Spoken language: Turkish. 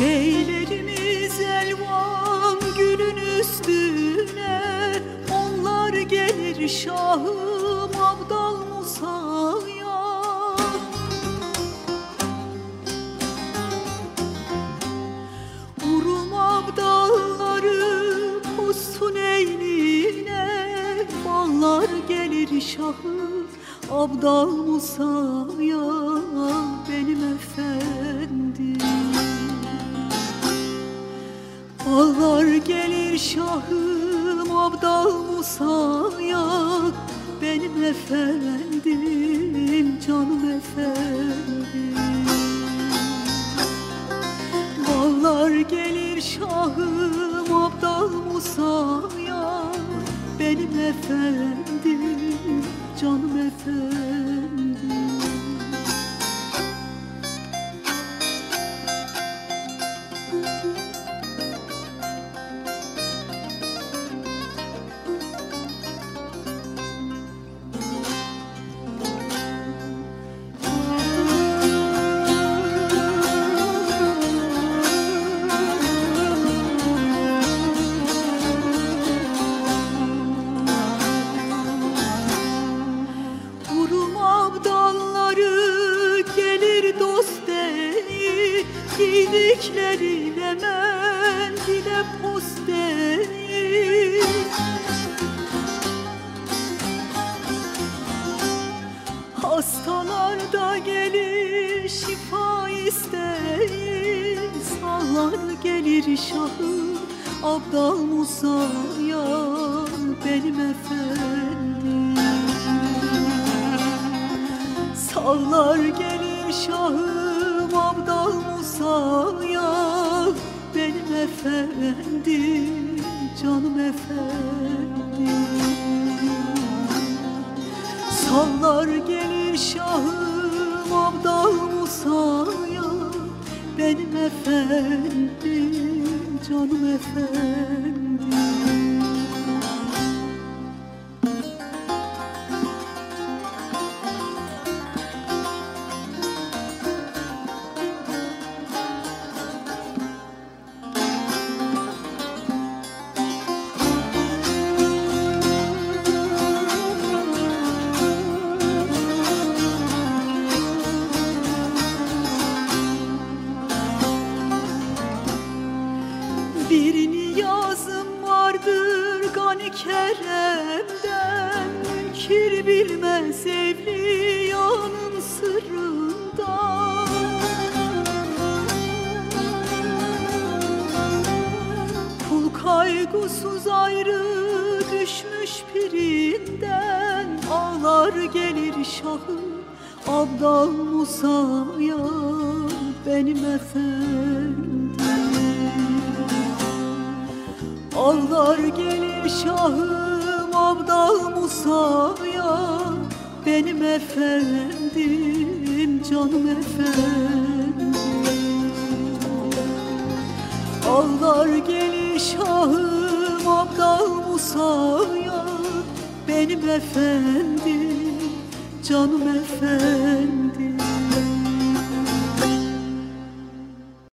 Beylerimiz elvan günün üstüne Onlar gelir şahım Abdal Musa'ya. Urum abdalları pusun eynine Ballar gelir şahım Abdal Musa'ya. Benim efendim Bağlar gelir şahım Abdal Musa'ya. Benim efendim, canım efendim. Bağlar gelir şahım Abdal Musa'ya. Benim efendim, canım efendim Giydikleri mendile post değil Hastalar da gelir şifa isteyin Sallar gelir şahı Abdal Musa'ya benim efendim. Sallar gelir Abdal Musa'ya Benim efendim, canım efendim Sallar gelir şahım Abdal Musa'ya Benim efendim, canım efendim Bir niyazım vardır Gani Kerem'den. Münkir bilmez evliyanın sırrından. Kul kaygısız ayrı düşmüş birinden. Ağlar gelir şahı Abdal Musa'ya benim efendim Ağlar gelir şahım Abdal Musa'ya Benim efendim, canım efendim. Ağlar gelir şahım Abdal Musa'ya Benim efendim, canım efendim